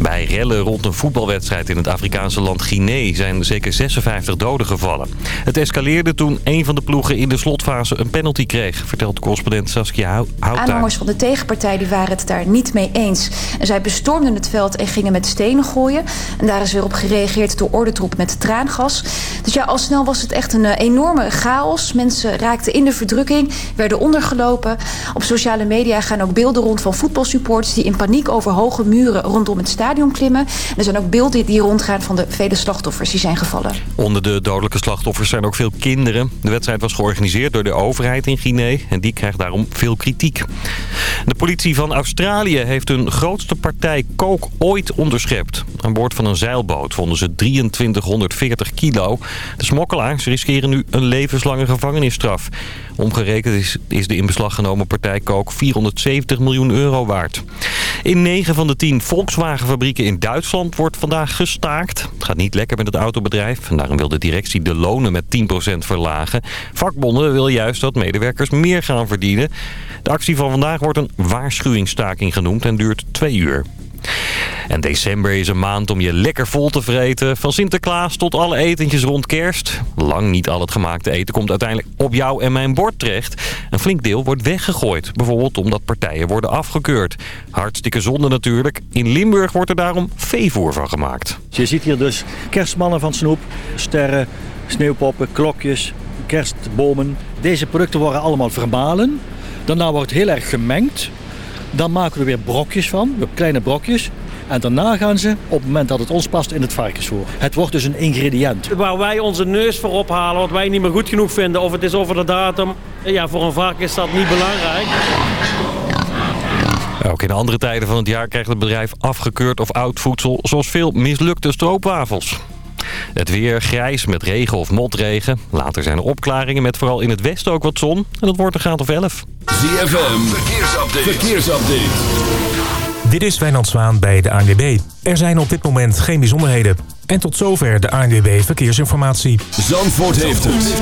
Bij rellen rond een voetbalwedstrijd in het Afrikaanse land Guinea zijn zeker 56 doden gevallen. Het escaleerde toen een van de ploegen in de slotfase een penalty kreeg, vertelt correspondent Saskia Houta. Aanhangers van de tegenpartij die waren het daar niet mee eens. En zij bestormden het veld en gingen met stenen gooien. En daar is weer op gereageerd door ordentroep met traangas. Dus ja, al snel was het echt een eh, enorme chaos. Mensen raakten in de verdrukking, werden ondergelopen. Op sociale media gaan ook beelden rond van voetbalsupporters... die in paniek over hoge muren rondom het klimmen. er zijn ook beelden die rondgaan van de vele slachtoffers die zijn gevallen. Onder de dodelijke slachtoffers zijn ook veel kinderen. De wedstrijd was georganiseerd door de overheid in Guinea... en die krijgt daarom veel kritiek. De politie van Australië heeft hun grootste partij kook ooit onderschept. Aan boord van een zeilboot vonden ze 2340 kilo. De smokkelaars riskeren nu een levenslange gevangenisstraf. Omgerekend is, is de in beslag genomen partij kook 470 miljoen euro waard. In 9 van de 10 Volkswagen-fabrieken in Duitsland wordt vandaag gestaakt. Het gaat niet lekker met het autobedrijf. En daarom wil de directie de lonen met 10% verlagen. Vakbonden willen juist dat medewerkers meer gaan verdienen. De actie van vandaag wordt een waarschuwingsstaking genoemd en duurt twee uur. En december is een maand om je lekker vol te vreten. Van Sinterklaas tot alle etentjes rond kerst. Lang niet al het gemaakte eten komt uiteindelijk op jou en mijn bord terecht. Een flink deel wordt weggegooid. Bijvoorbeeld omdat partijen worden afgekeurd. Hartstikke zonde natuurlijk. In Limburg wordt er daarom veevoer van gemaakt. Je ziet hier dus kerstmannen van snoep, sterren, sneeuwpoppen, klokjes, kerstbomen. Deze producten worden allemaal vermalen. Daarna wordt heel erg gemengd. Dan maken we weer brokjes van, kleine brokjes. En daarna gaan ze, op het moment dat het ons past, in het varkensvoer. Het wordt dus een ingrediënt. Waar wij onze neus voor ophalen, wat wij niet meer goed genoeg vinden... of het is over de datum, ja, voor een varken is dat niet belangrijk. Ook in andere tijden van het jaar krijgt het bedrijf afgekeurd of oud voedsel... zoals veel mislukte stroopwafels. Het weer grijs met regen of motregen. Later zijn er opklaringen met vooral in het westen ook wat zon. En dat wordt een graad of 11. ZFM, verkeersupdate. verkeersupdate. Dit is Wijnand Zwaan bij de ANWB. Er zijn op dit moment geen bijzonderheden. En tot zover de ANWB Verkeersinformatie. Zandvoort heeft het.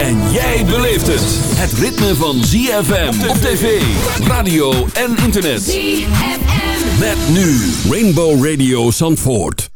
En jij beleeft het. Het ritme van ZFM op tv, radio en internet. ZFM. Met nu Rainbow Radio Zandvoort.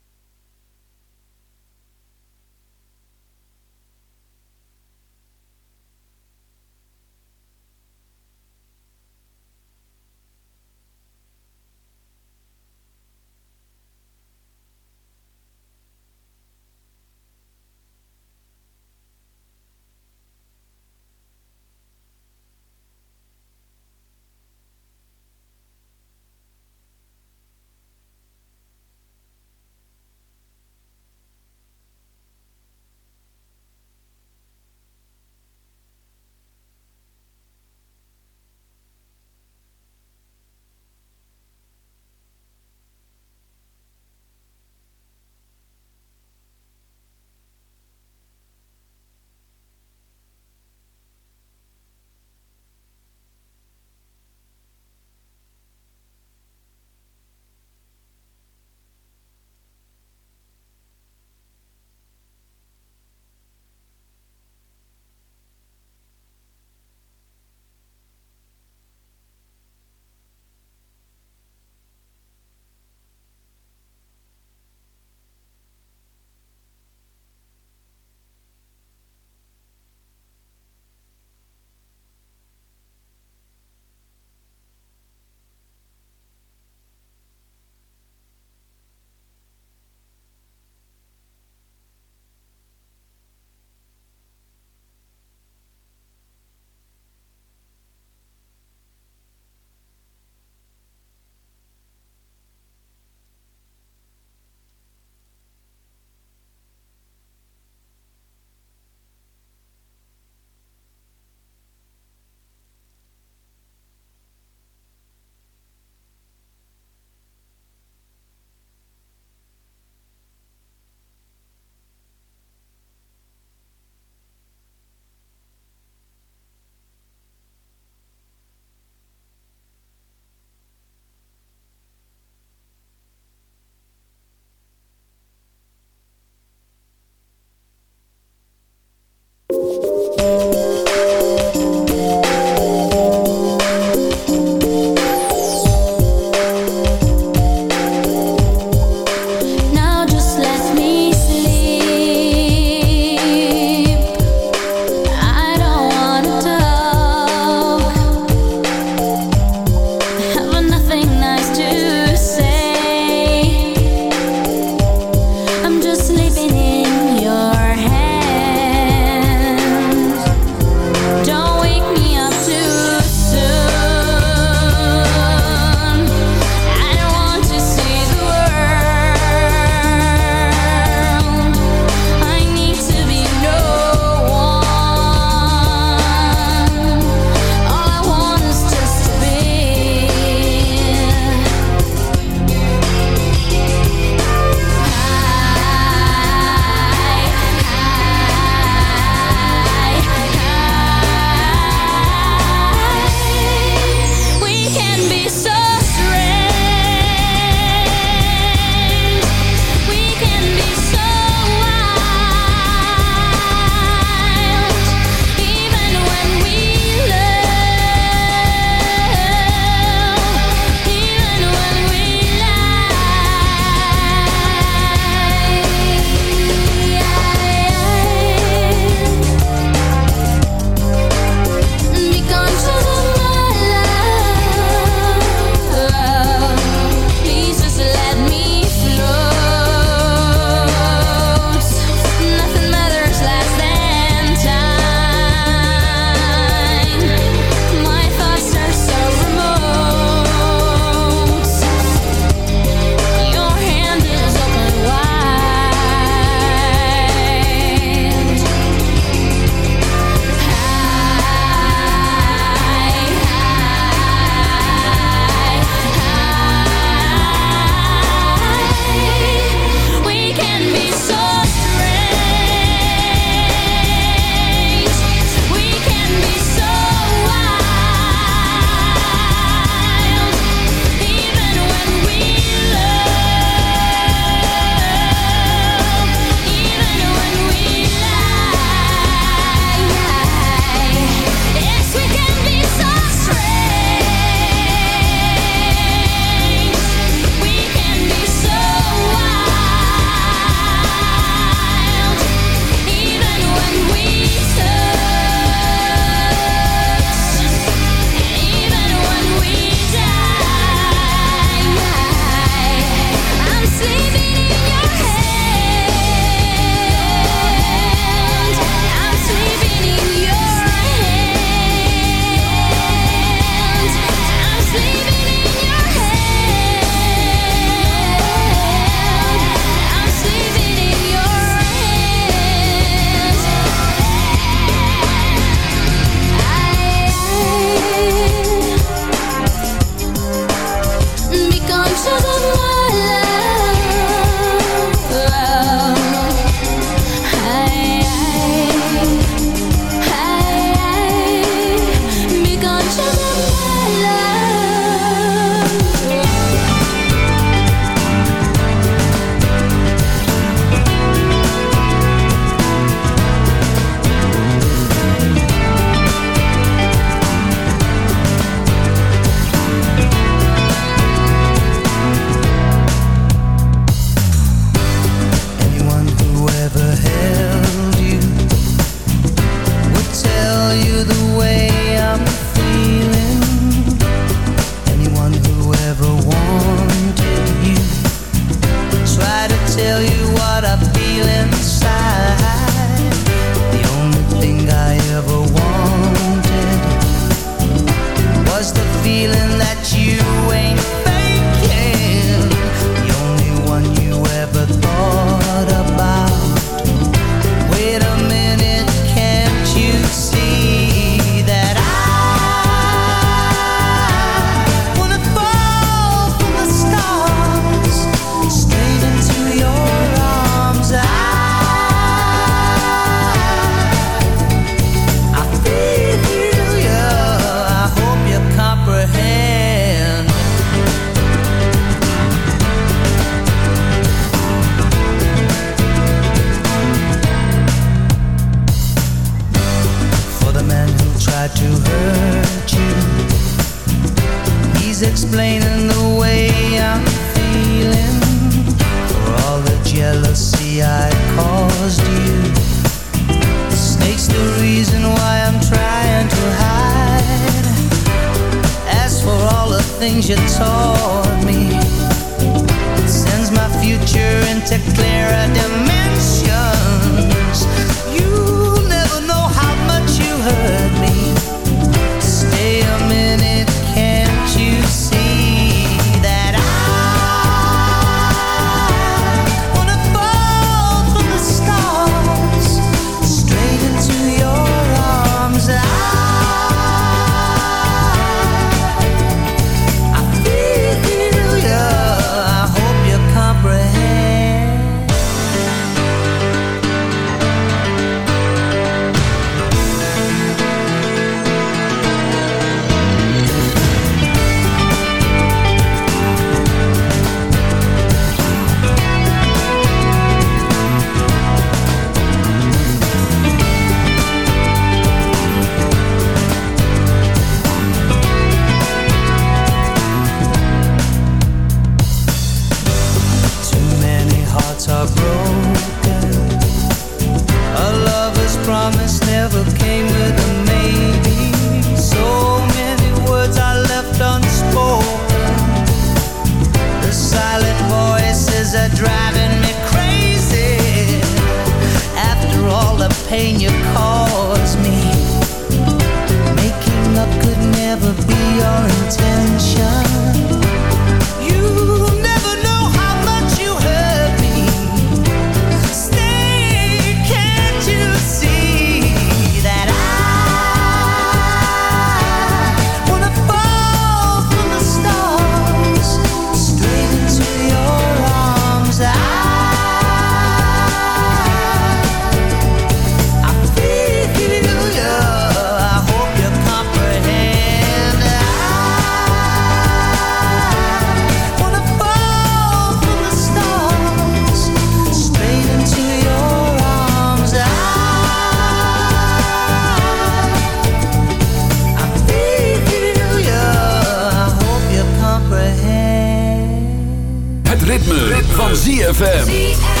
Surrounds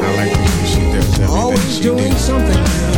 I like the way she does everything Always doing something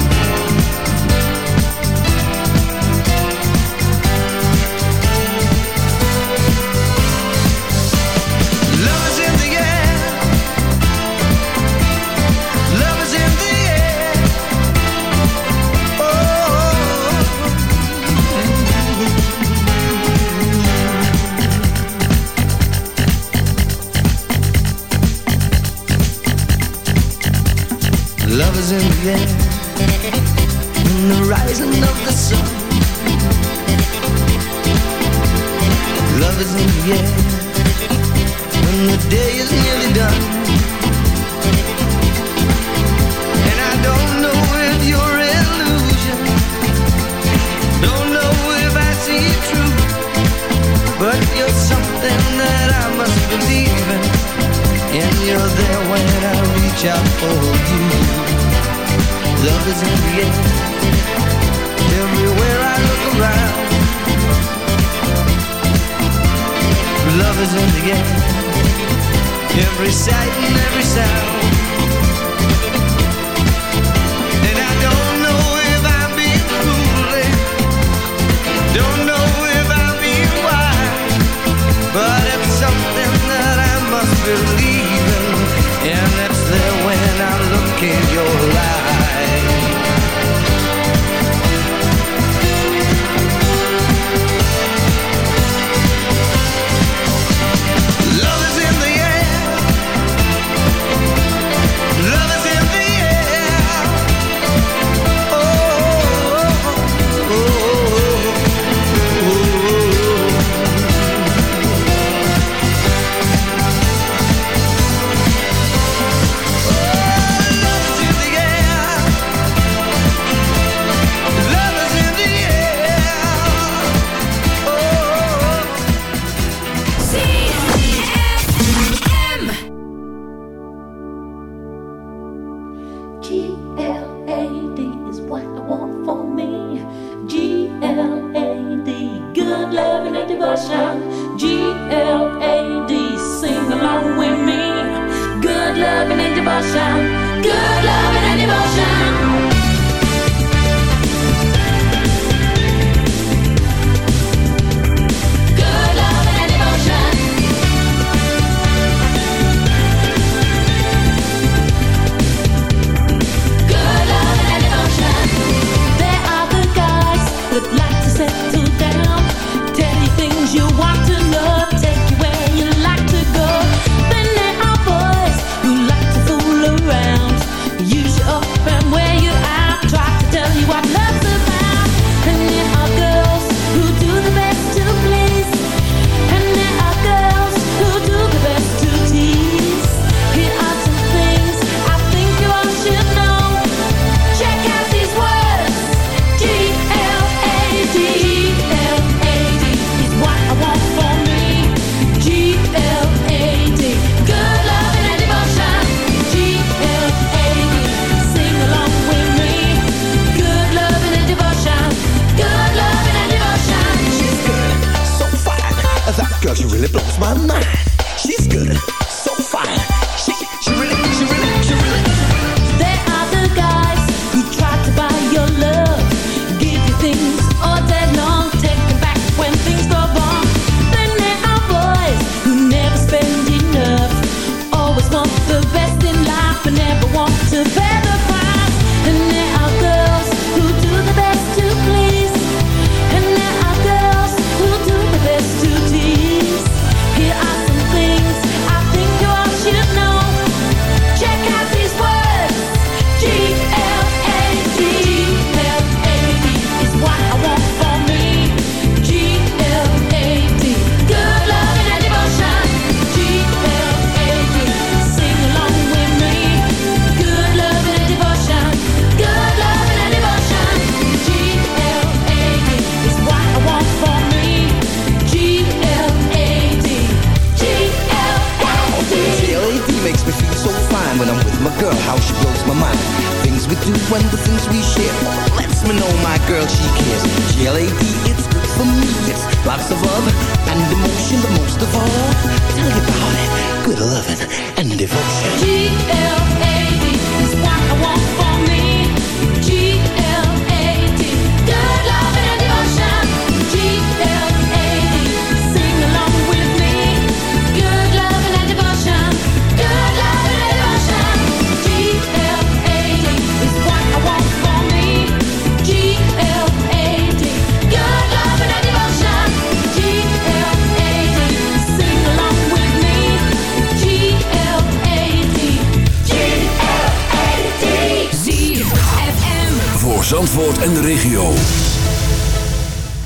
Zandvoort en de regio.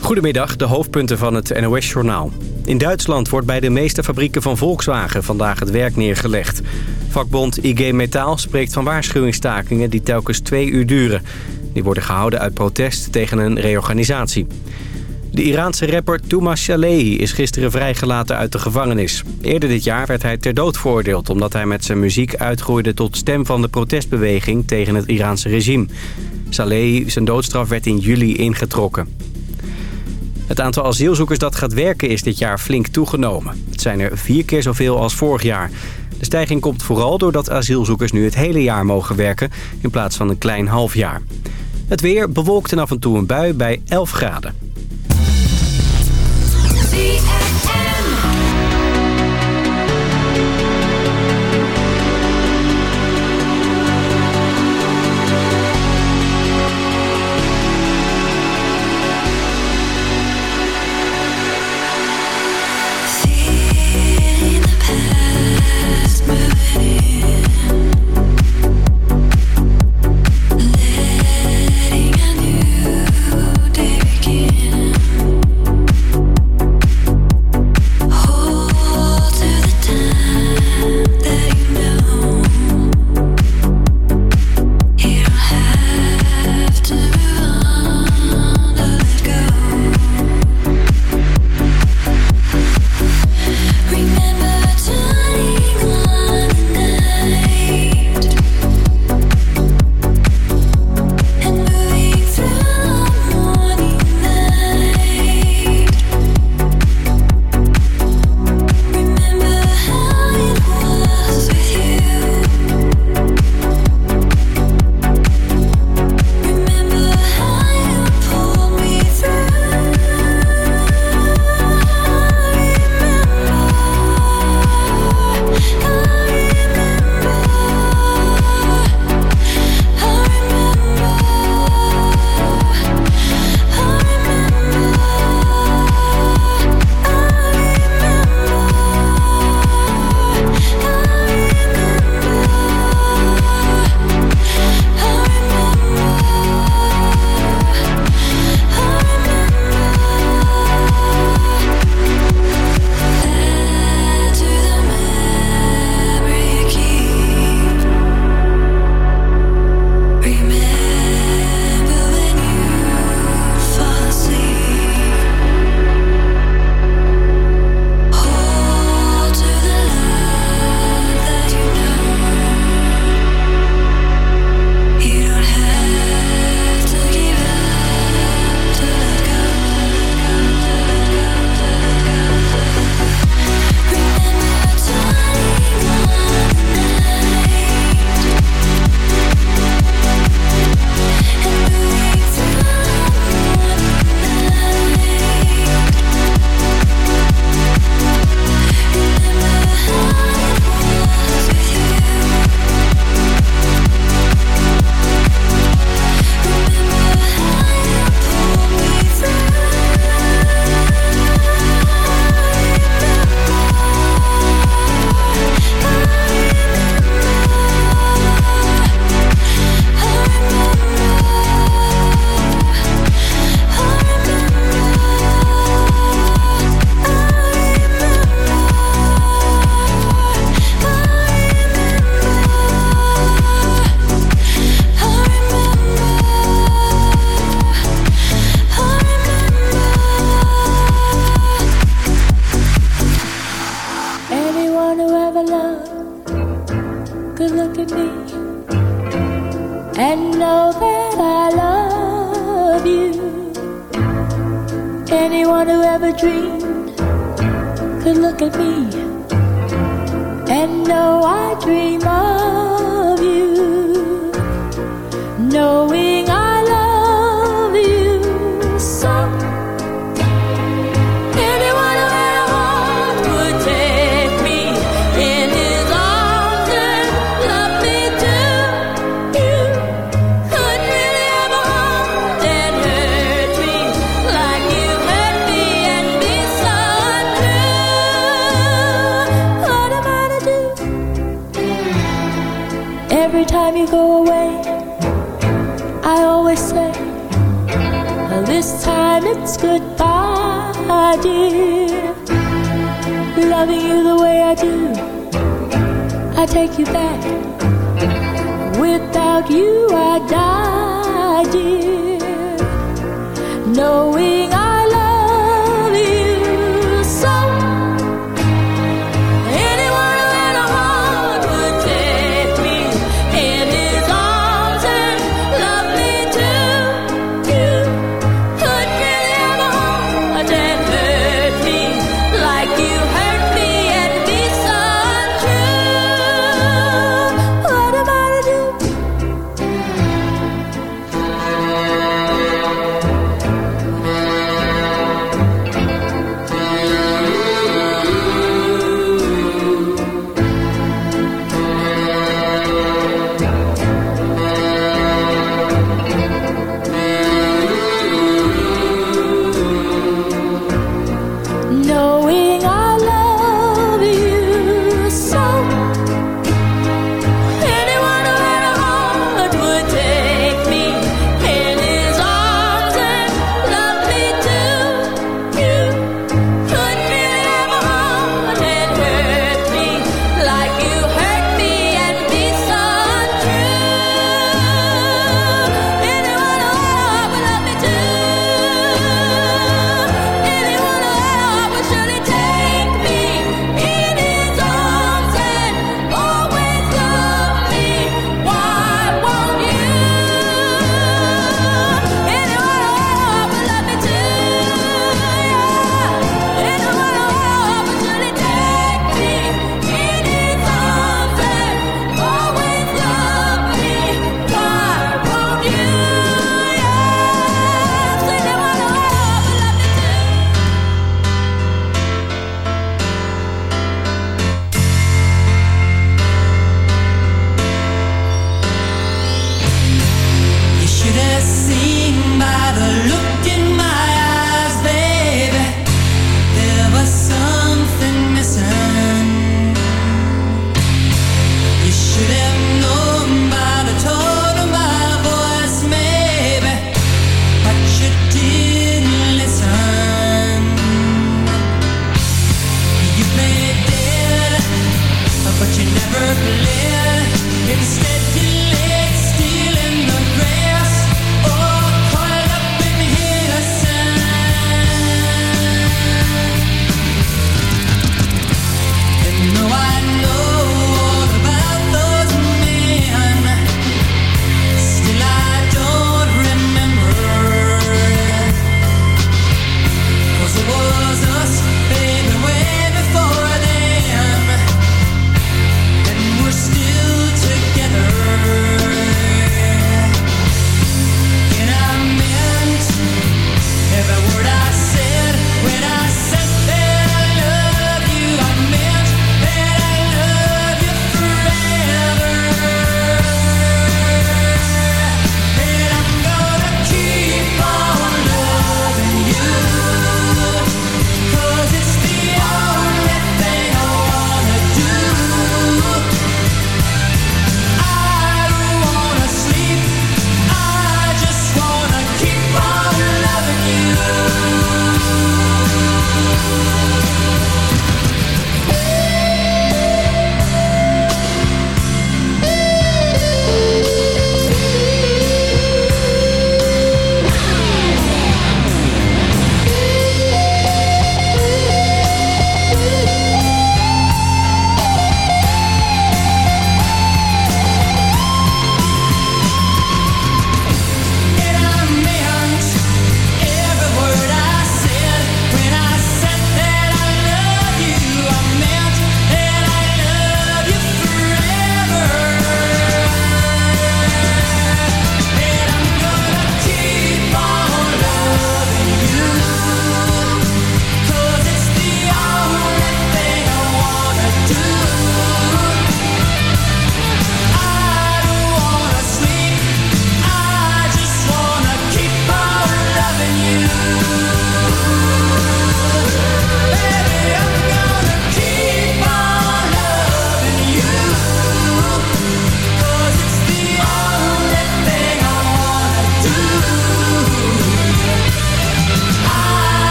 Goedemiddag, de hoofdpunten van het NOS-journaal. In Duitsland wordt bij de meeste fabrieken van Volkswagen vandaag het werk neergelegd. Vakbond IG Metaal spreekt van waarschuwingsstakingen die telkens twee uur duren. Die worden gehouden uit protest tegen een reorganisatie. De Iraanse rapper Toumas Shalehi is gisteren vrijgelaten uit de gevangenis. Eerder dit jaar werd hij ter dood veroordeeld... omdat hij met zijn muziek uitgroeide tot stem van de protestbeweging tegen het Iraanse regime. Shalehi, zijn doodstraf werd in juli ingetrokken. Het aantal asielzoekers dat gaat werken is dit jaar flink toegenomen. Het zijn er vier keer zoveel als vorig jaar. De stijging komt vooral doordat asielzoekers nu het hele jaar mogen werken... in plaats van een klein half jaar. Het weer bewolkt en af en toe een bui bij 11 graden.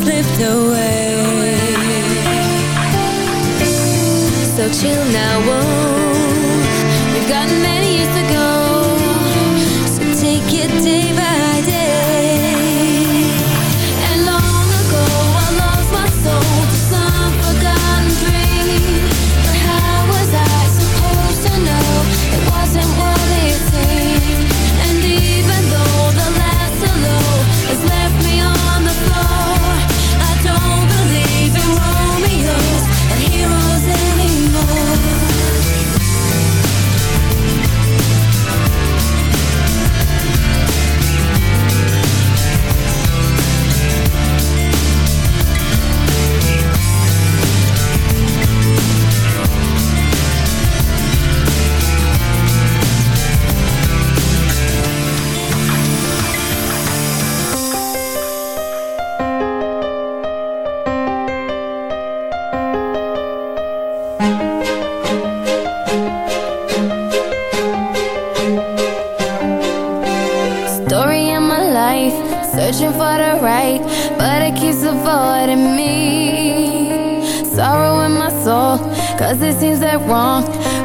slipped away. So chill now,